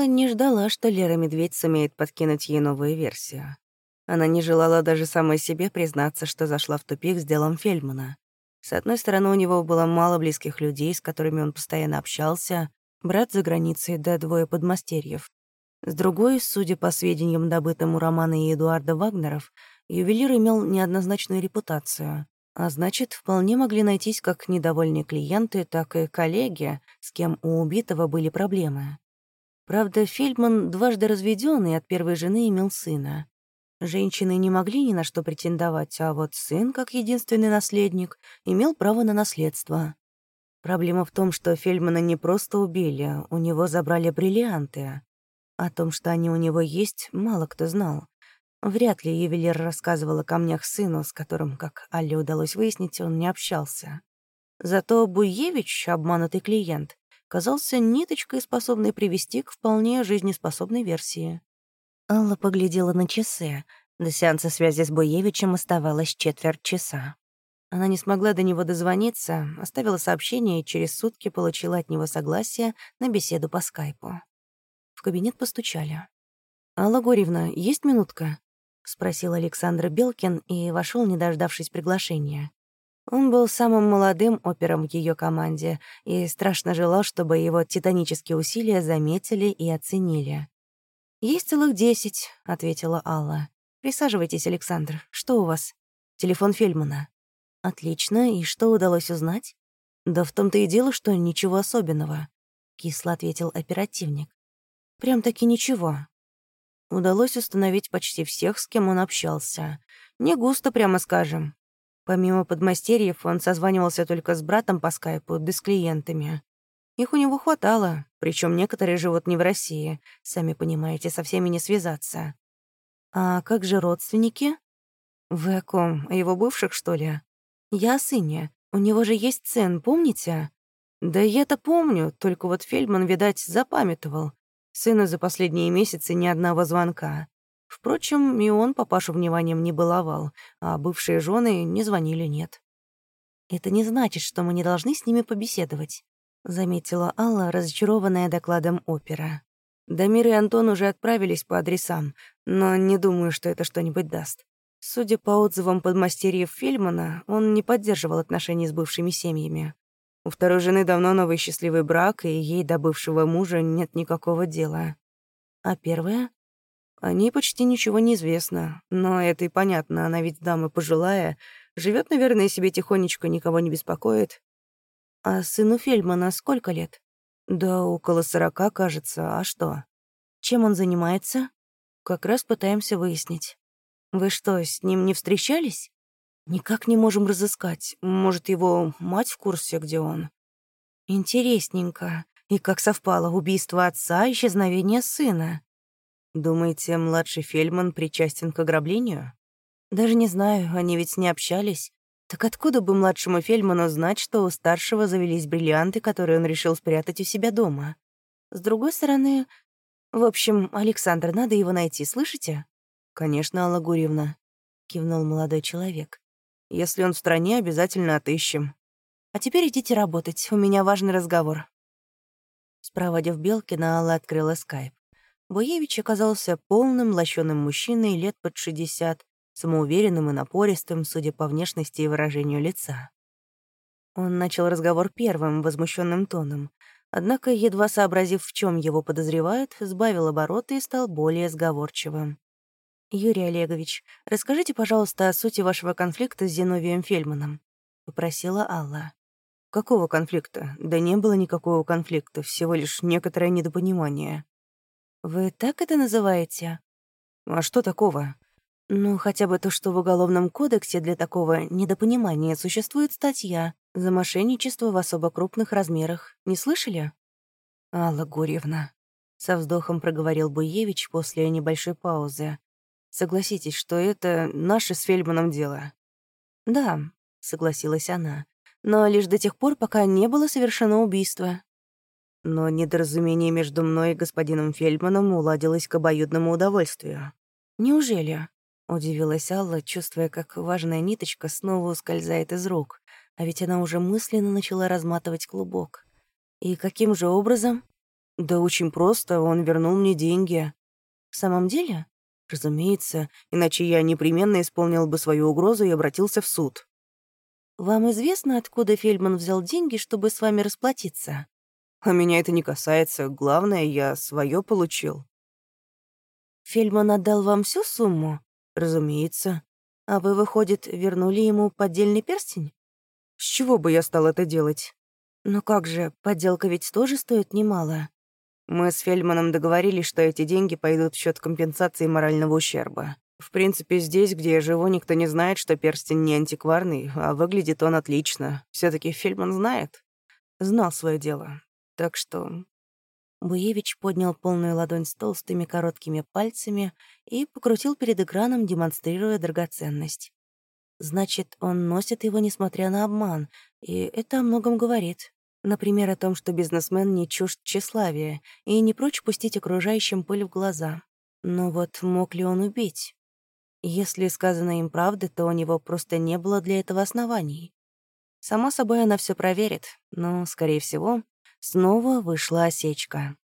Алла не ждала, что Лера Медведь сумеет подкинуть ей новую версию. Она не желала даже самой себе признаться, что зашла в тупик с делом Фельдмана. С одной стороны, у него было мало близких людей, с которыми он постоянно общался, брат за границей да двое подмастерьев. С другой, судя по сведениям, добытым у Романа и Эдуарда Вагнеров, ювелир имел неоднозначную репутацию. А значит, вполне могли найтись как недовольные клиенты, так и коллеги, с кем у убитого были проблемы. Правда, Фельдман дважды разведен и от первой жены имел сына. Женщины не могли ни на что претендовать, а вот сын, как единственный наследник, имел право на наследство. Проблема в том, что Фельдмана не просто убили, у него забрали бриллианты. О том, что они у него есть, мало кто знал. Вряд ли ювелир рассказывал о камнях сыну, с которым, как Алле удалось выяснить, он не общался. Зато Буевич, обманутый клиент, казался ниточкой, способной привести к вполне жизнеспособной версии. Алла поглядела на часы. До сеанса связи с Буевичем оставалось четверть часа. Она не смогла до него дозвониться, оставила сообщение и через сутки получила от него согласие на беседу по скайпу. В кабинет постучали. «Алла Горьевна, есть минутка?» — спросил Александр Белкин и вошел, не дождавшись приглашения. Он был самым молодым опером в ее команде и страшно желал, чтобы его титанические усилия заметили и оценили. «Есть целых десять», — ответила Алла. «Присаживайтесь, Александр. Что у вас?» «Телефон Фельмана». «Отлично. И что удалось узнать?» «Да в том-то и дело, что ничего особенного», — кисло ответил оперативник. «Прям-таки ничего. Удалось установить почти всех, с кем он общался. Не густо, прямо скажем. Помимо подмастерьев, он созванивался только с братом по скайпу, да с клиентами. Их у него хватало, причем некоторые живут не в России. Сами понимаете, со всеми не связаться. А как же родственники? Вы о ком? О его бывших, что ли? Я о сыне. У него же есть сын, помните? Да я-то помню, только вот Фельдман, видать, запамятовал. Сына за последние месяцы ни одного звонка. Впрочем, и он папашу вниманием не баловал, а бывшие жены не звонили нет. Это не значит, что мы не должны с ними побеседовать. — заметила Алла, разочарованная докладом опера. Дамир и Антон уже отправились по адресам, но не думаю, что это что-нибудь даст. Судя по отзывам подмастерьев Фильмана, он не поддерживал отношений с бывшими семьями. У второй жены давно новый счастливый брак, и ей до бывшего мужа нет никакого дела. А первая? О ней почти ничего не известно, но это и понятно, она ведь дама пожилая, живет, наверное, себе тихонечко, никого не беспокоит, а сыну Фельдмана сколько лет? Да около сорока, кажется. А что? Чем он занимается? Как раз пытаемся выяснить. Вы что, с ним не встречались? Никак не можем разыскать. Может, его мать в курсе, где он? Интересненько. И как совпало убийство отца и исчезновение сына. Думаете, младший Фельдман причастен к ограблению? Даже не знаю, они ведь не общались. Так откуда бы младшему Фельману знать, что у старшего завелись бриллианты, которые он решил спрятать у себя дома? С другой стороны... В общем, Александр, надо его найти, слышите? «Конечно, Алла Гурьевна», — кивнул молодой человек. «Если он в стране, обязательно отыщем. А теперь идите работать, у меня важный разговор». Спроводив Белкина, Алла открыла скайп. Буевич оказался полным, лощеным мужчиной лет под шестьдесят, самоуверенным и напористым, судя по внешности и выражению лица. Он начал разговор первым, возмущенным тоном, однако, едва сообразив, в чем его подозревают, сбавил обороты и стал более сговорчивым. «Юрий Олегович, расскажите, пожалуйста, о сути вашего конфликта с Зиновием Фельманом», — попросила Алла. «Какого конфликта? Да не было никакого конфликта, всего лишь некоторое недопонимание». «Вы так это называете?» «А что такого? Ну, хотя бы то, что в Уголовном кодексе для такого недопонимания существует статья за мошенничество в особо крупных размерах. Не слышали? Алла Гурьевна. Со вздохом проговорил Буевич после небольшой паузы. Согласитесь, что это наше с Фельманом дело. Да, согласилась она. Но лишь до тех пор, пока не было совершено убийство. Но недоразумение между мной и господином Фельдманом уладилось к обоюдному удовольствию. Неужели? Удивилась Алла, чувствуя, как важная ниточка снова ускользает из рук, а ведь она уже мысленно начала разматывать клубок. И каким же образом? Да очень просто, он вернул мне деньги. В самом деле? Разумеется, иначе я непременно исполнил бы свою угрозу и обратился в суд. Вам известно, откуда Фельдман взял деньги, чтобы с вами расплатиться? А меня это не касается. Главное, я свое получил. Фельдман отдал вам всю сумму? Разумеется. А вы, выходит, вернули ему поддельный перстень? С чего бы я стал это делать? Ну как же, подделка ведь тоже стоит немало. Мы с Фельдманом договорились, что эти деньги пойдут в счет компенсации морального ущерба. В принципе, здесь, где я живу, никто не знает, что перстень не антикварный, а выглядит он отлично. все таки Фельдман знает. Знал свое дело. Так что... Буевич поднял полную ладонь с толстыми короткими пальцами и покрутил перед экраном, демонстрируя драгоценность. Значит, он носит его, несмотря на обман, и это о многом говорит. Например, о том, что бизнесмен не чужд тщеславия и не прочь пустить окружающим пыль в глаза. Но вот мог ли он убить? Если сказано им правда, то у него просто не было для этого оснований. Само собой, она все проверит, но, скорее всего, снова вышла осечка.